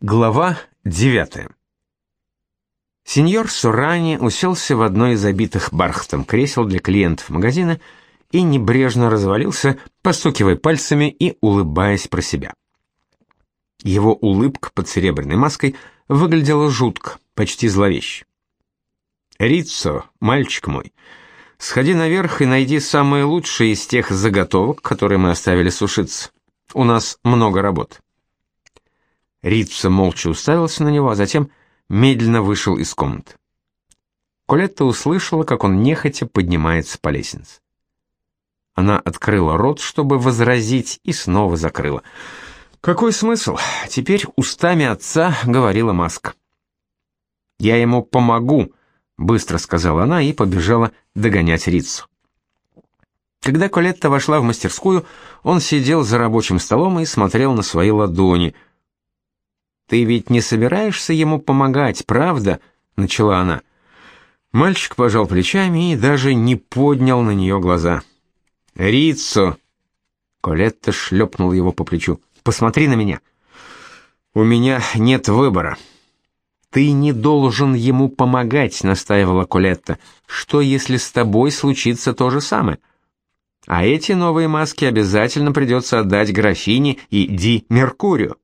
Глава 9. Сеньор Сурани уселся в одно из обитых бархатом кресел для клиентов магазина и небрежно развалился, постукивая пальцами и улыбаясь про себя. Его улыбка под серебряной маской выглядела жутко, почти зловеще. «Риццо, мальчик мой, сходи наверх и найди самые лучшие из тех заготовок, которые мы оставили сушиться. У нас много работы». Ритца молча уставился на него, а затем медленно вышел из комнаты. Колетта услышала, как он нехотя поднимается по лестнице. Она открыла рот, чтобы возразить, и снова закрыла. Какой смысл? Теперь устами отца говорила Маска. «Я ему помогу», — быстро сказала она и побежала догонять Рицу. Когда Колетта вошла в мастерскую, он сидел за рабочим столом и смотрел на свои ладони — ты ведь не собираешься ему помогать, правда? начала она. Мальчик пожал плечами и даже не поднял на нее глаза. Риццо. Колетта шлепнул его по плечу. Посмотри на меня. У меня нет выбора. Ты не должен ему помогать, настаивала Колетта. Что если с тобой случится то же самое? А эти новые маски обязательно придется отдать графине и Ди Меркурию.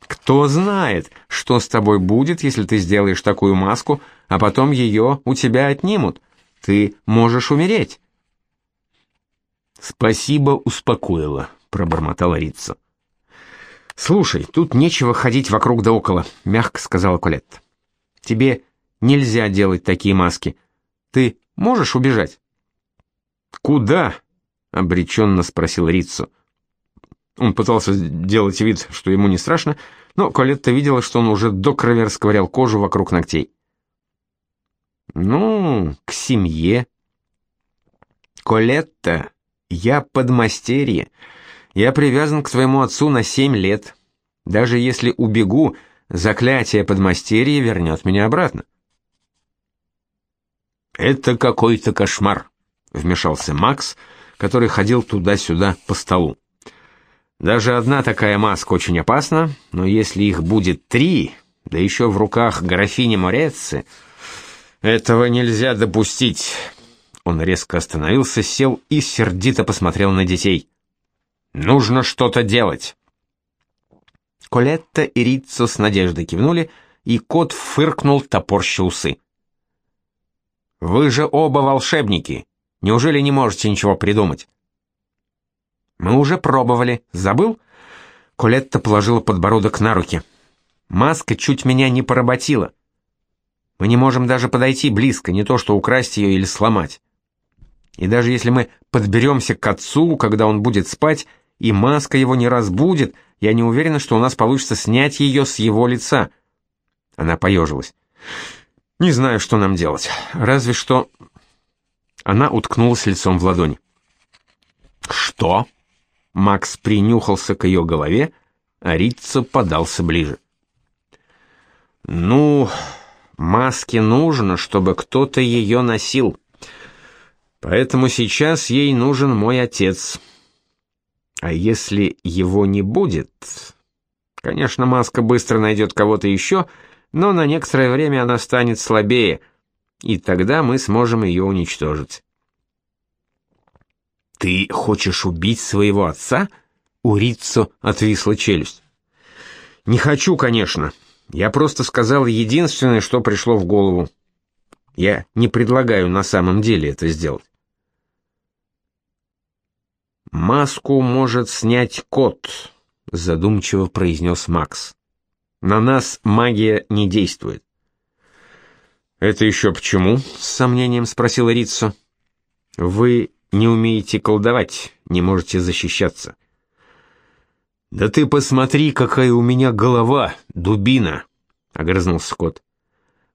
Кто знает, что с тобой будет, если ты сделаешь такую маску, а потом ее у тебя отнимут. Ты можешь умереть. Спасибо, успокоила, пробормотала Рица. Слушай, тут нечего ходить вокруг да около, мягко сказала Колетта. Тебе нельзя делать такие маски. Ты можешь убежать? Куда? обреченно спросил Риццо. Он пытался делать вид, что ему не страшно, но Колетта видела, что он уже до крови расковырял кожу вокруг ногтей. «Ну, к семье». «Колетта, я подмастерье. Я привязан к твоему отцу на семь лет. Даже если убегу, заклятие подмастерья вернет меня обратно». «Это какой-то кошмар», — вмешался Макс, который ходил туда-сюда по столу. Даже одна такая маска очень опасна, но если их будет три, да еще в руках графини Морецци, этого нельзя допустить. Он резко остановился, сел и сердито посмотрел на детей. Нужно что-то делать. Колетта и Риццо с надеждой кивнули, и кот фыркнул, топорща усы. «Вы же оба волшебники. Неужели не можете ничего придумать?» Мы уже пробовали. Забыл? Колетта положила подбородок на руки. Маска чуть меня не поработила. Мы не можем даже подойти близко, не то что украсть ее или сломать. И даже если мы подберемся к отцу, когда он будет спать, и маска его не разбудит, я не уверена, что у нас получится снять ее с его лица. Она поежилась. Не знаю, что нам делать. Разве что... Она уткнулась лицом в ладони. «Что?» Макс принюхался к ее голове, а Ритца подался ближе. «Ну, маске нужно, чтобы кто-то ее носил. Поэтому сейчас ей нужен мой отец. А если его не будет...» Конечно, маска быстро найдет кого-то еще, но на некоторое время она станет слабее, и тогда мы сможем ее уничтожить. «Ты хочешь убить своего отца?» У Риццо отвисла челюсть. «Не хочу, конечно. Я просто сказал единственное, что пришло в голову. Я не предлагаю на самом деле это сделать». «Маску может снять кот», — задумчиво произнес Макс. «На нас магия не действует». «Это еще почему?» — с сомнением спросила Риццо. «Вы не умеете колдовать, не можете защищаться. Да ты посмотри, какая у меня голова, дубина, огрызнулся кот.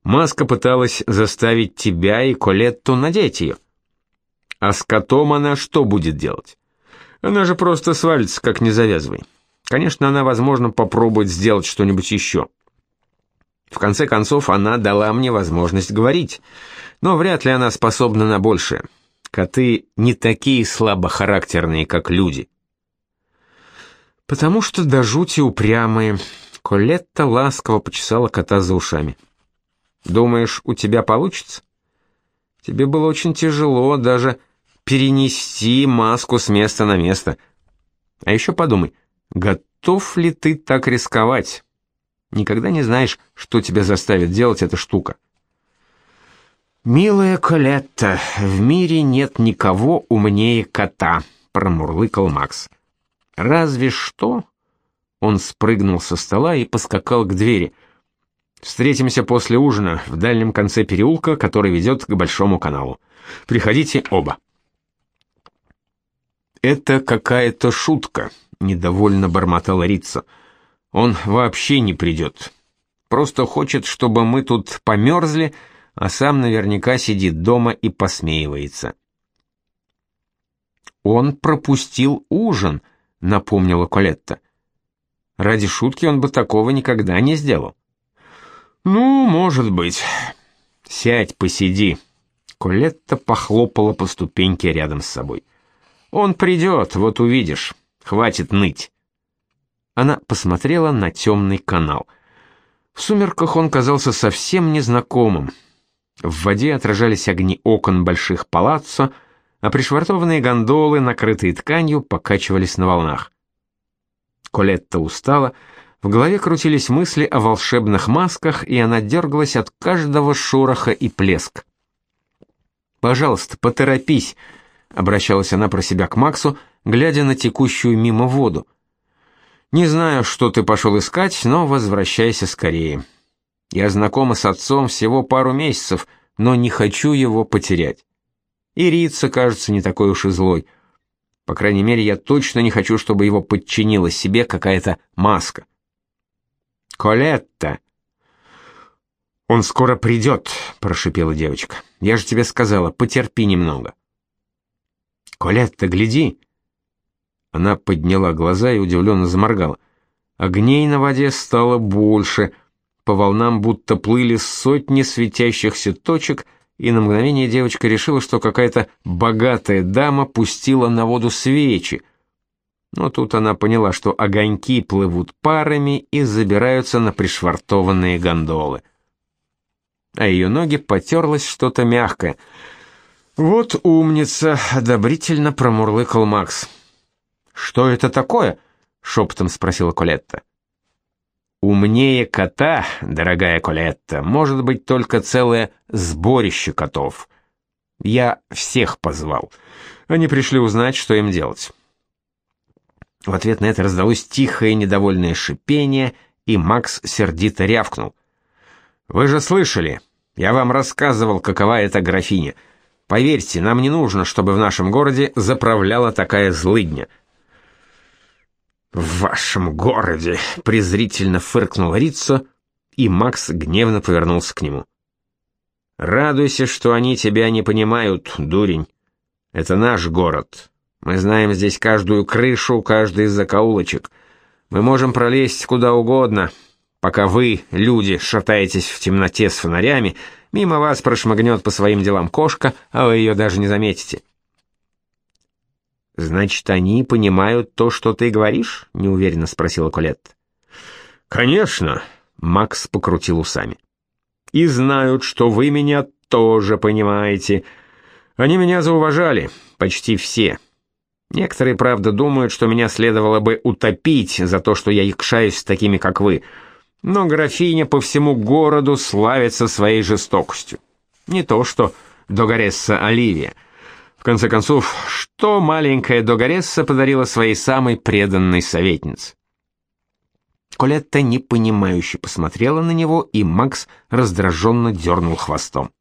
Маска пыталась заставить тебя и Колетту надеть ее. А с котом она что будет делать? Она же просто свалится, как не завязывай. Конечно, она, возможно, попробует сделать что-нибудь еще. В конце концов, она дала мне возможность говорить, но вряд ли она способна на большее. Коты не такие слабохарактерные, как люди. Потому что до жути упрямые, Колетта ласково почесала кота за ушами. «Думаешь, у тебя получится? Тебе было очень тяжело даже перенести маску с места на место. А еще подумай, готов ли ты так рисковать? Никогда не знаешь, что тебя заставит делать эта штука». «Милая Колетта, в мире нет никого умнее кота», — промурлыкал Макс. «Разве что он спрыгнул со стола и поскакал к двери. Встретимся после ужина в дальнем конце переулка, который ведет к большому каналу. Приходите оба. Это какая-то шутка, недовольно бормотала Рица. Он вообще не придет. Просто хочет, чтобы мы тут померзли, а сам наверняка сидит дома и посмеивается. Он пропустил ужин, напомнила Колетта. Ради шутки он бы такого никогда не сделал. Ну, может быть. Сядь, посиди. Колетта похлопала по ступеньке рядом с собой. Он придет, вот увидишь. Хватит ныть. Она посмотрела на темный канал. В сумерках он казался совсем незнакомым. В воде отражались огни окон больших палаццо, а пришвартованные гондолы, накрытые тканью, покачивались на волнах. Колетта устала, в голове крутились мысли о волшебных масках, и она дергалась от каждого шороха и плеск. «Пожалуйста, поторопись», — обращалась она про себя к Максу, глядя на текущую мимо воду. «Не знаю, что ты пошел искать, но возвращайся скорее. Я знакома с отцом всего пару месяцев, но не хочу его потерять. И Рица, кажется, не такой уж и злой». По крайней мере, я точно не хочу, чтобы его подчинила себе какая-то маска. Колетта. Он скоро придет», — прошипела девочка. Я же тебе сказала, потерпи немного. Колетта, гляди. Она подняла глаза и удивленно заморгала. Огней на воде стало больше. По волнам будто плыли сотни светящихся точек — и на мгновение девочка решила, что какая-то богатая дама пустила на воду свечи. Но тут она поняла, что огоньки плывут парами и забираются на пришвартованные гондолы. А ее ноги потерлось что-то мягкое. «Вот умница!» — одобрительно промурлыкал Макс. «Что это такое?» — шепотом спросила Колетта. Умнее кота, дорогая Колетта, может быть только целое сборище котов. Я всех позвал. Они пришли узнать, что им делать. В ответ на это раздалось тихое недовольное шипение, и Макс сердито рявкнул. «Вы же слышали? Я вам рассказывал, какова эта графиня. Поверьте, нам не нужно, чтобы в нашем городе заправляла такая злыдня. «В вашем городе!» — презрительно фыркнул Риццо, и Макс гневно повернулся к нему. «Радуйся, что они тебя не понимают, дурень. Это наш город. Мы знаем здесь каждую крышу, каждый закоулочек. Мы можем пролезть куда угодно. Пока вы, люди, шатаетесь в темноте с фонарями, мимо вас прошмыгнет по своим делам кошка, а вы ее даже не заметите. Значит, они понимают то, что ты говоришь? неуверенно спросила Колетта. Конечно, Макс покрутил усами. И знают, что вы меня тоже понимаете. Они меня зауважали, почти все. Некоторые, правда, думают, что меня следовало бы утопить за то, что я якшаюсь с такими, как вы. Но графиня по всему городу славится своей жестокостью. Не то что Догаресса Оливия — в конце концов, что маленькая Догаресса подарила своей самой преданной советнице? Колетта непонимающе посмотрела на него, и Макс раздраженно дернул хвостом.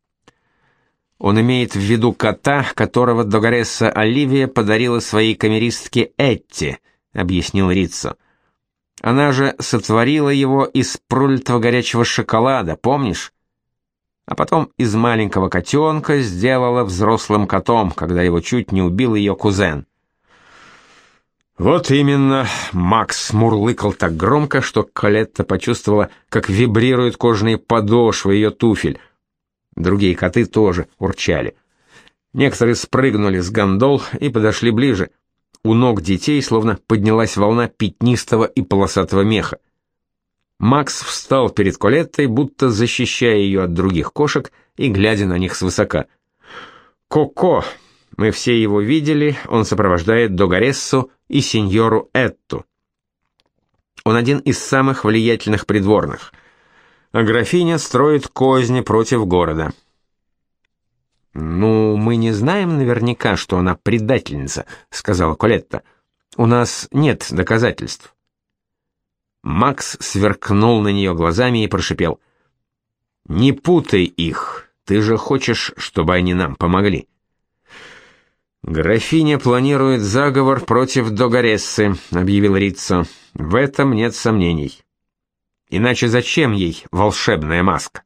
Он имеет в виду кота, которого Догаресса Оливия подарила своей камеристке Этти, объяснил Риццо. Она же сотворила его из пролитого горячего шоколада, помнишь? А потом из маленького котенка сделала взрослым котом, когда его чуть не убил ее кузен. Вот именно, Макс мурлыкал так громко, что Колетта почувствовала, как вибрируют кожаные подошвы ее туфель. Другие коты тоже урчали. Некоторые спрыгнули с гондол и подошли ближе. У ног детей словно поднялась волна пятнистого и полосатого меха. Макс встал перед Колеттой, будто защищая ее от других кошек и глядя на них свысока. «Коко!» Мы все его видели, он сопровождает Догарессу и сеньору Этту. Он один из самых влиятельных придворных. А графиня строит козни против города. «Ну, мы не знаем наверняка, что она предательница», — сказала Колетта. «У нас нет доказательств». Макс сверкнул на нее глазами и прошипел. «Не путай их, ты же хочешь, чтобы они нам помогли». «Графиня планирует заговор против Догарессы», — объявил Риццо. «В этом нет сомнений. Иначе зачем ей волшебная маска?»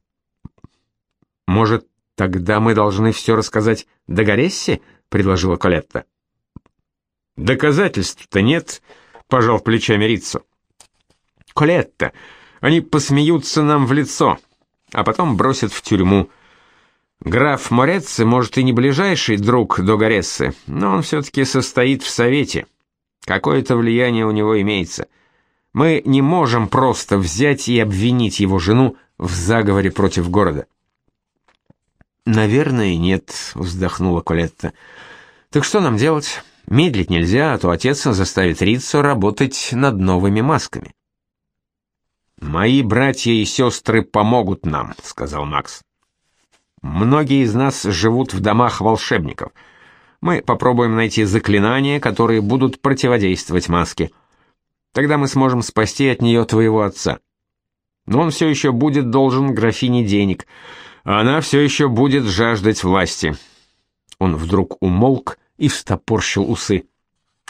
«Может, тогда мы должны все рассказать Догарессе?» — предложила Колетта. «Доказательств-то нет», — пожал плечами Риццо. «Колетта, они посмеются нам в лицо, а потом бросят в тюрьму». Граф Морецци, может, и не ближайший друг Догарессы, но он все-таки состоит в совете. Какое-то влияние у него имеется. Мы не можем просто взять и обвинить его жену в заговоре против города. «Наверное, нет», — вздохнула Колетта. «Так что нам делать? Медлить нельзя, а то отец заставит Риццо работать над новыми масками». «Мои братья и сестры помогут нам», — сказал Макс. Многие из нас живут в домах волшебников. Мы попробуем найти заклинания, которые будут противодействовать маске. Тогда мы сможем спасти от нее твоего отца. Но он все еще будет должен графине денег, а она все еще будет жаждать власти. Он вдруг умолк и встопорщил усы.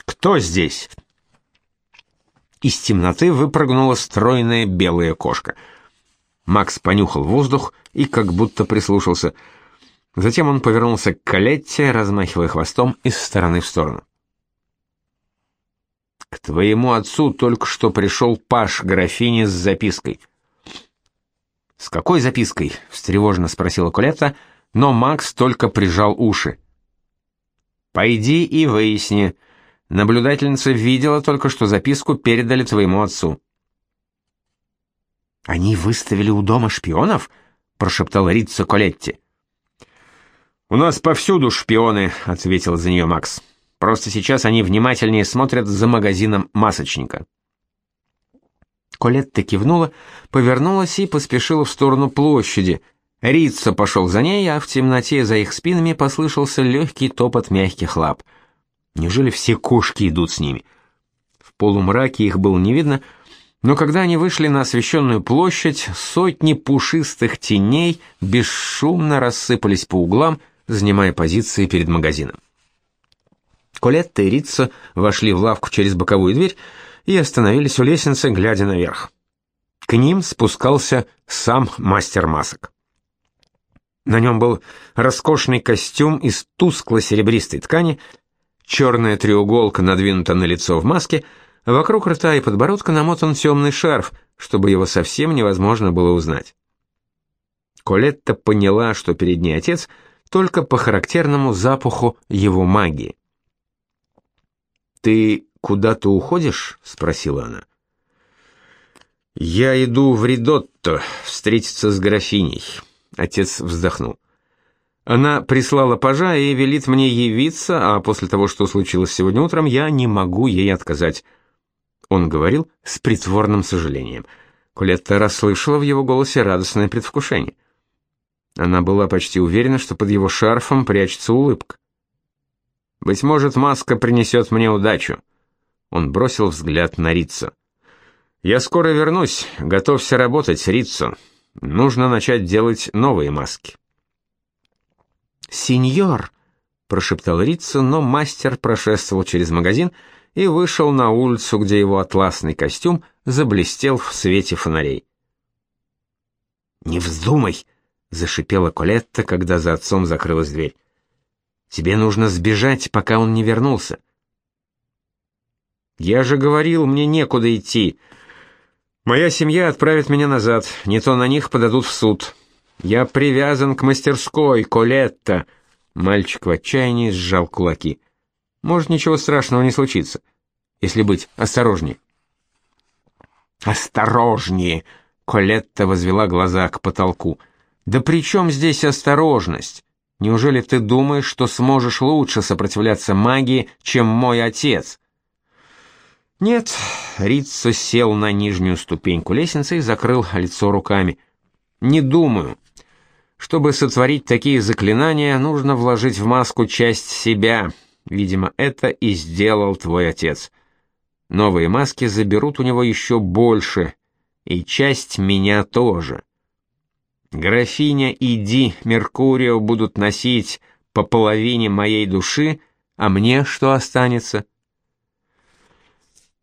«Кто здесь?» Из темноты выпрыгнула стройная белая кошка — Макс понюхал воздух и как будто прислушался. Затем он повернулся к Калетте, размахивая хвостом из стороны в сторону. «К твоему отцу только что пришел паш графини с запиской». «С какой запиской?» — встревоженно спросила Кулетта, но Макс только прижал уши. «Пойди и выясни. Наблюдательница видела только, что записку передали твоему отцу». Они выставили у дома шпионов? прошептал Риццо Колетти. У нас повсюду шпионы, ответил за нее Макс. Просто сейчас они внимательнее смотрят за магазином масочника. Колетта кивнула, повернулась и поспешила в сторону площади. Риццо пошел за ней, а в темноте за их спинами послышался легкий топот мягких лап. Неужели все кошки идут с ними? В полумраке их было не видно, но когда они вышли на освещенную площадь, сотни пушистых теней бесшумно рассыпались по углам, занимая позиции перед магазином. Колетта и Рица вошли в лавку через боковую дверь и остановились у лестницы, глядя наверх. К ним спускался сам мастер масок. На нем был роскошный костюм из тускло-серебристой ткани, черная треуголка надвинута на лицо в маске — Вокруг рта и подбородка намотан темный шарф, чтобы его совсем невозможно было узнать. Колетта поняла, что перед ней отец, только по характерному запаху его магии. «Ты куда-то уходишь?» — спросила она. «Я иду в Ридотто встретиться с графиней», — отец вздохнул. «Она прислала пажа и велит мне явиться, а после того, что случилось сегодня утром, я не могу ей отказать». Он говорил с притворным сожалением. Колетта расслышала в его голосе радостное предвкушение. Она была почти уверена, что под его шарфом прячется улыбка. «Быть может, маска принесет мне удачу». Он бросил взгляд на Риццо. «Я скоро вернусь. Готовься работать, Риццо. Нужно начать делать новые маски». «Сеньор!» — прошептал Риццо, но мастер прошествовал через магазин и вышел на улицу, где его атласный костюм заблестел в свете фонарей. «Не вздумай!» — зашипела Колетта, когда за отцом закрылась дверь. «Тебе нужно сбежать, пока он не вернулся». «Я же говорил, мне некуда идти. Моя семья отправит меня назад, не то на них подадут в суд. Я привязан к мастерской, Колетта!» Мальчик в отчаянии сжал кулаки. Может, ничего страшного не случится, если быть осторожней. Осторожнее, Колетта возвела глаза к потолку. Да при чем здесь осторожность? Неужели ты думаешь, что сможешь лучше сопротивляться магии, чем мой отец? Нет, Риццо сел на нижнюю ступеньку лестницы и закрыл лицо руками. Не думаю. Чтобы сотворить такие заклинания, нужно вложить в маску часть себя. Видимо, это и сделал твой отец. Новые маски заберут у него еще больше, и часть меня тоже. Графиня и Ди Меркурио будут носить по половине моей души, а мне что останется?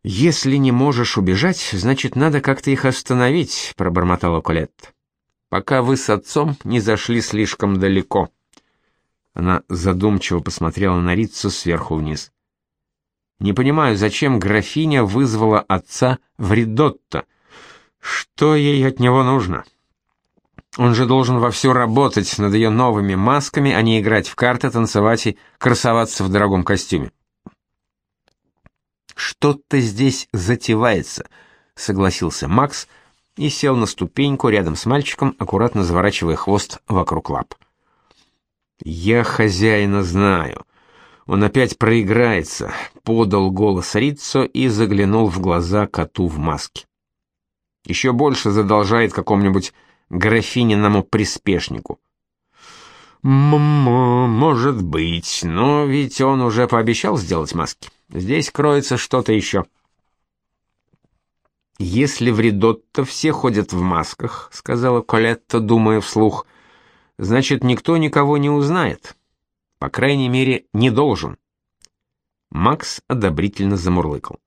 Если не можешь убежать, значит, надо как-то их остановить, пробормотала Колетта пока вы с отцом не зашли слишком далеко. Она задумчиво посмотрела на Рицу сверху вниз. Не понимаю, зачем графиня вызвала отца в Ридотто? Что ей от него нужно? Он же должен вовсю работать над ее новыми масками, а не играть в карты, танцевать и красоваться в дорогом костюме. Что-то здесь затевается, согласился Макс и сел на ступеньку рядом с мальчиком, аккуратно заворачивая хвост вокруг лап. «Я хозяина знаю. Он опять проиграется», — подал голос Риццо и заглянул в глаза коту в маске. «Еще больше задолжает какому-нибудь графининому приспешнику». «М -м, может быть, но ведь он уже пообещал сделать маски. Здесь кроется что-то еще». Если в Ридотто все ходят в масках, сказала Колетта, думая вслух, значит, никто никого не узнает. По крайней мере, не должен. Макс одобрительно замурлыкал.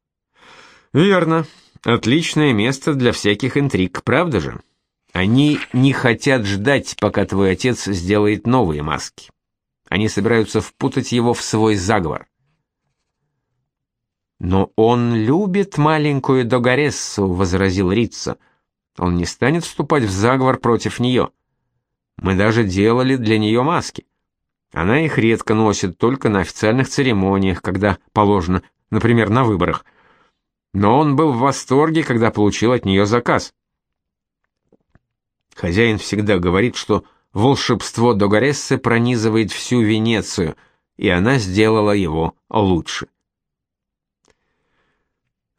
Верно. Отличное место для всяких интриг, правда же? Они не хотят ждать, пока твой отец сделает новые маски. Они собираются впутать его в свой заговор. Но он любит маленькую Догорессу, возразил Рица. Он не станет вступать в заговор против нее. Мы даже делали для нее маски. Она их редко носит только на официальных церемониях, когда положено, например, на выборах. Но он был в восторге, когда получил от нее заказ. Хозяин всегда говорит, что волшебство Догорессы пронизывает всю Венецию, и она сделала его лучше.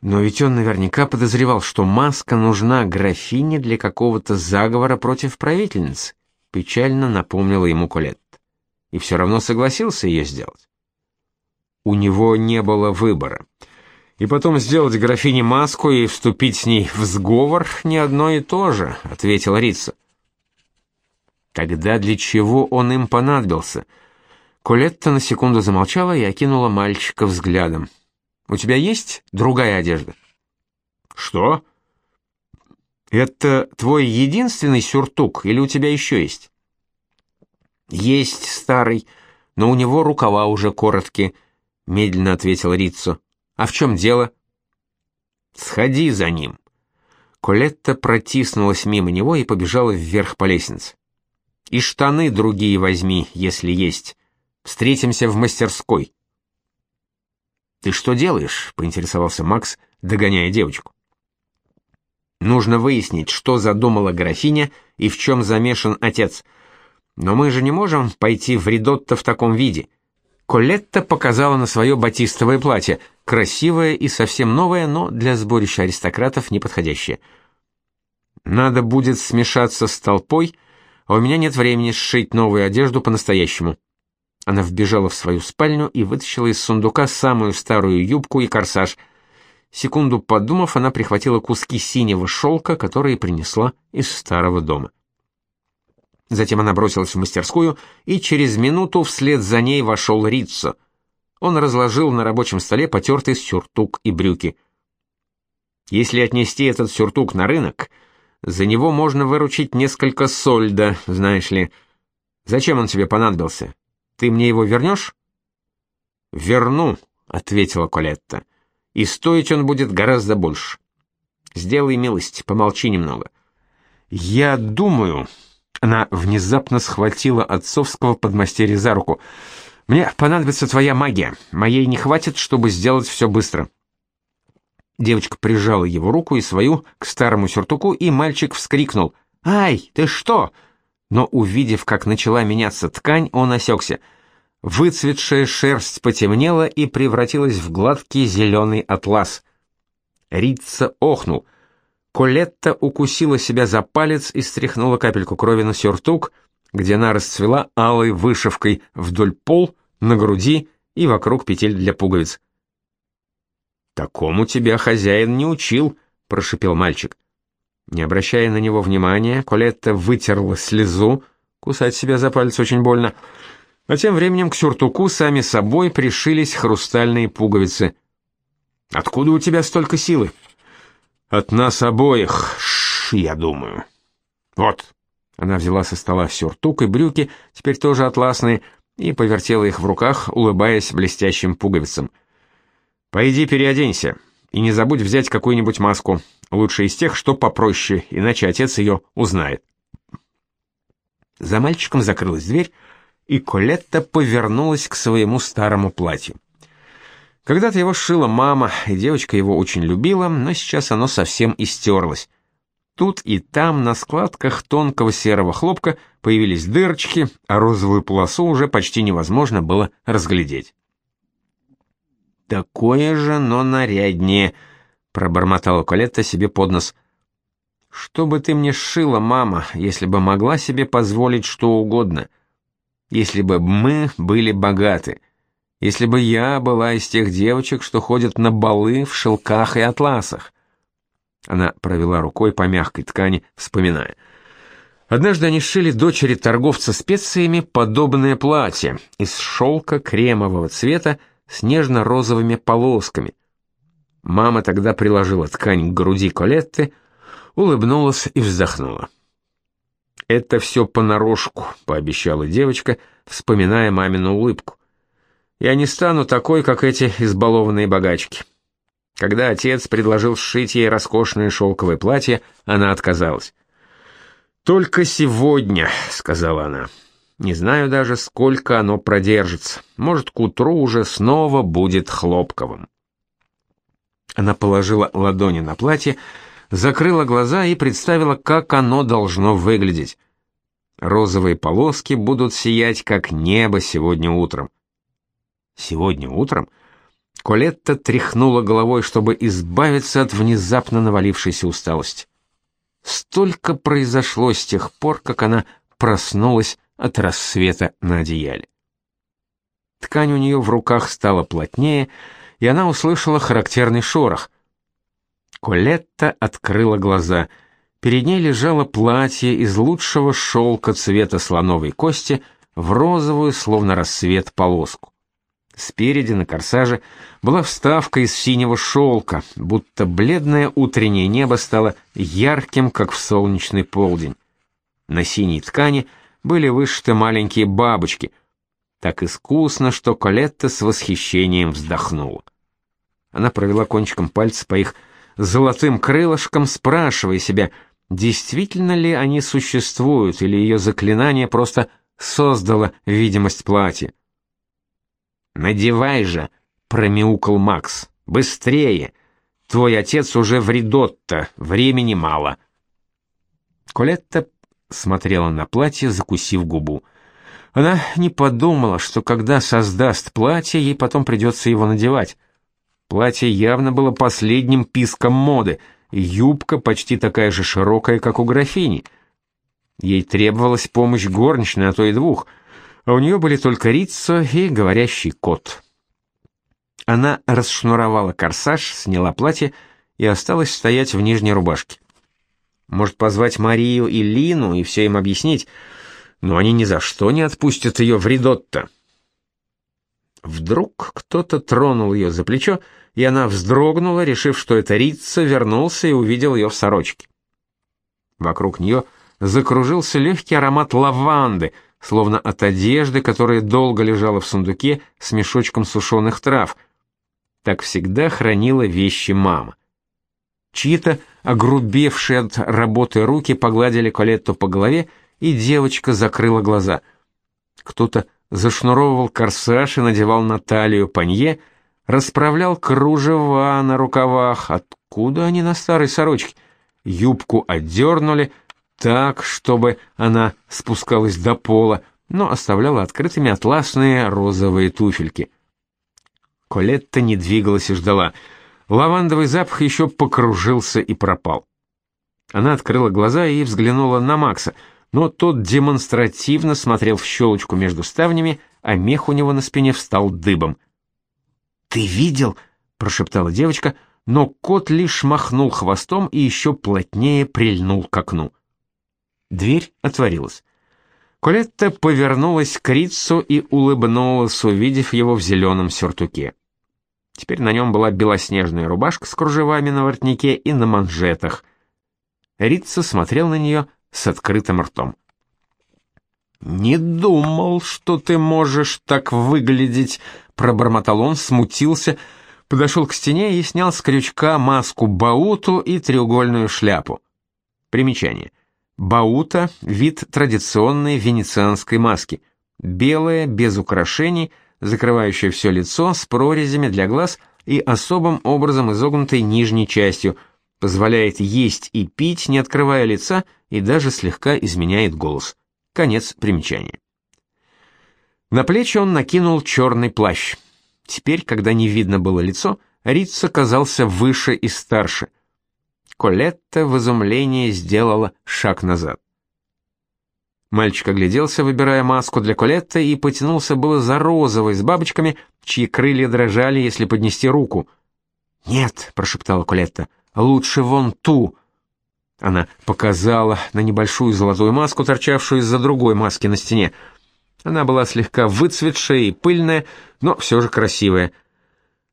Но ведь он наверняка подозревал, что маска нужна графине для какого-то заговора против правительницы, печально напомнила ему Колетт. И все равно согласился ее сделать. У него не было выбора. И потом сделать графине маску и вступить с ней в сговор не одно и то же, ответила Рица. Тогда для чего он им понадобился? Колетта на секунду замолчала и окинула мальчика взглядом. У тебя есть другая одежда? Что? Это твой единственный сюртук или у тебя еще есть? Есть старый, но у него рукава уже короткие, медленно ответил Риццо. А в чем дело? Сходи за ним. Колетта протиснулась мимо него и побежала вверх по лестнице. И штаны другие возьми, если есть. Встретимся в мастерской. «Ты что делаешь?» — поинтересовался Макс, догоняя девочку. «Нужно выяснить, что задумала графиня и в чем замешан отец. Но мы же не можем пойти в Ридотто в таком виде». Колетта показала на свое батистовое платье, красивое и совсем новое, но для сборища аристократов неподходящее. «Надо будет смешаться с толпой, а у меня нет времени сшить новую одежду по-настоящему». Она вбежала в свою спальню и вытащила из сундука самую старую юбку и корсаж. Секунду подумав, она прихватила куски синего шелка, которые принесла из старого дома. Затем она бросилась в мастерскую, и через минуту вслед за ней вошел Риццо. Он разложил на рабочем столе потертый сюртук и брюки. Если отнести этот сюртук на рынок, за него можно выручить несколько сольда, знаешь ли. Зачем он тебе понадобился? Ты мне его вернешь?» «Верну», — ответила Колетта. «И стоить он будет гораздо больше. Сделай милость, помолчи немного». «Я думаю...» Она внезапно схватила отцовского подмастерья за руку. «Мне понадобится твоя магия. Моей не хватит, чтобы сделать все быстро». Девочка прижала его руку и свою к старому сюртуку, и мальчик вскрикнул «Ай, ты что?» Но, увидев, как начала меняться ткань, он осекся. Выцветшая шерсть потемнела и превратилась в гладкий зеленый атлас. Рица охнул. Колетта укусила себя за палец и стряхнула капельку крови на сюртук, где она расцвела алой вышивкой вдоль пол, на груди и вокруг петель для пуговиц. «Такому тебя хозяин не учил», — прошипел мальчик. Не обращая на него внимания, Колетта вытерла слезу, кусать себя за палец очень больно, а тем временем к сюртуку сами собой пришились хрустальные пуговицы. «Откуда у тебя столько силы?» «От нас обоих, ш, я думаю». «Вот». Она взяла со стола сюртук и брюки, теперь тоже атласные, и повертела их в руках, улыбаясь блестящим пуговицам. «Пойди переоденься, и не забудь взять какую-нибудь маску, лучше из тех, что попроще, иначе отец ее узнает». За мальчиком закрылась дверь, и Колетта повернулась к своему старому платью. Когда-то его сшила мама, и девочка его очень любила, но сейчас оно совсем истерлось. Тут и там на складках тонкого серого хлопка появились дырочки, а розовую полосу уже почти невозможно было разглядеть. Такое же, но наряднее, пробормотала Колетта себе под нос. Что бы ты мне сшила, мама, если бы могла себе позволить что угодно? Если бы мы были богаты, если бы я была из тех девочек, что ходят на балы в шелках и атласах. Она провела рукой по мягкой ткани, вспоминая. Однажды они сшили дочери торговца специями подобное платье из шелка кремового цвета с нежно-розовыми полосками. Мама тогда приложила ткань к груди Колетты, улыбнулась и вздохнула. «Это все понарошку», — пообещала девочка, вспоминая мамину улыбку. «Я не стану такой, как эти избалованные богачки». Когда отец предложил сшить ей роскошное шелковое платье, она отказалась. «Только сегодня», — сказала она. Не знаю даже, сколько оно продержится. Может, к утру уже снова будет хлопковым. Она положила ладони на платье, закрыла глаза и представила, как оно должно выглядеть. Розовые полоски будут сиять, как небо сегодня утром. Сегодня утром Колетта тряхнула головой, чтобы избавиться от внезапно навалившейся усталости. Столько произошло с тех пор, как она проснулась от рассвета на одеяле. Ткань у нее в руках стала плотнее, и она услышала характерный шорох. Колетта открыла глаза. Перед ней лежало платье из лучшего шелка цвета слоновой кости в розовую, словно рассвет, полоску. Спереди на корсаже была вставка из синего шелка, будто бледное утреннее небо стало ярким, как в солнечный полдень. На синей ткани — были вышиты маленькие бабочки, так искусно, что Колетта с восхищением вздохнула. Она провела кончиком пальца по их золотым крылышкам, спрашивая себя, действительно ли они существуют, или ее заклинание просто создало видимость платья. «Надевай же!» — промяукал Макс. «Быстрее! Твой отец уже в Ридотто, времени мало!» Колетта смотрела на платье, закусив губу. Она не подумала, что когда создаст платье, ей потом придется его надевать. Платье явно было последним писком моды, юбка почти такая же широкая, как у графини. Ей требовалась помощь горничной, а то и двух, а у нее были только Риццо и говорящий кот. Она расшнуровала корсаж, сняла платье и осталась стоять в нижней рубашке. Может, позвать Марию и Лину и все им объяснить, но они ни за что не отпустят ее в Ридотто. Вдруг кто-то тронул ее за плечо, и она вздрогнула, решив, что это Рица вернулся и увидел ее в сорочке. Вокруг нее закружился легкий аромат лаванды, словно от одежды, которая долго лежала в сундуке с мешочком сушеных трав. Так всегда хранила вещи мама. Чьи-то огрубевшие от работы руки погладили Колетту по голове, и девочка закрыла глаза. Кто-то зашнуровывал корсаж и надевал на талию панье, расправлял кружева на рукавах. Откуда они на старой сорочке? Юбку отдернули так, чтобы она спускалась до пола, но оставляла открытыми атласные розовые туфельки. Колетта не двигалась и ждала. Лавандовый запах еще покружился и пропал. Она открыла глаза и взглянула на Макса, но тот демонстративно смотрел в щелочку между ставнями, а мех у него на спине встал дыбом. «Ты видел?» — прошептала девочка, но кот лишь махнул хвостом и еще плотнее прильнул к окну. Дверь отворилась. Колетта повернулась к Рицу и улыбнулась, увидев его в зеленом сюртуке. Теперь на нем была белоснежная рубашка с кружевами на воротнике и на манжетах. Рица смотрел на нее с открытым ртом. «Не думал, что ты можешь так выглядеть», — пробормотал он, смутился, подошел к стене и снял с крючка маску Бауту и треугольную шляпу. Примечание. Баута — вид традиционной венецианской маски. Белая, без украшений, закрывающая все лицо, с прорезями для глаз и особым образом изогнутой нижней частью, позволяет есть и пить, не открывая лица, и даже слегка изменяет голос. Конец примечания. На плечи он накинул черный плащ. Теперь, когда не видно было лицо, Риц казался выше и старше. Колетта в изумлении сделала шаг назад. Мальчик огляделся, выбирая маску для Колетта, и потянулся было за розовой с бабочками, чьи крылья дрожали, если поднести руку. «Нет», — прошептала Колетта, — «лучше вон ту». Она показала на небольшую золотую маску, торчавшую из-за другой маски на стене. Она была слегка выцветшая и пыльная, но все же красивая.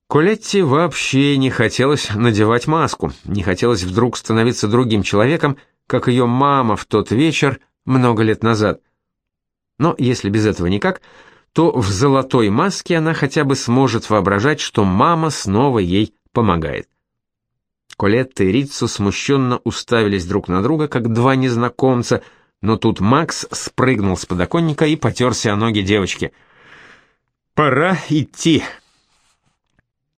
Колетти вообще не хотелось надевать маску, не хотелось вдруг становиться другим человеком, как ее мама в тот вечер много лет назад. Но если без этого никак, то в золотой маске она хотя бы сможет воображать, что мама снова ей помогает. Колетта и Рицу смущенно уставились друг на друга, как два незнакомца, но тут Макс спрыгнул с подоконника и потерся о ноги девочки. «Пора идти»,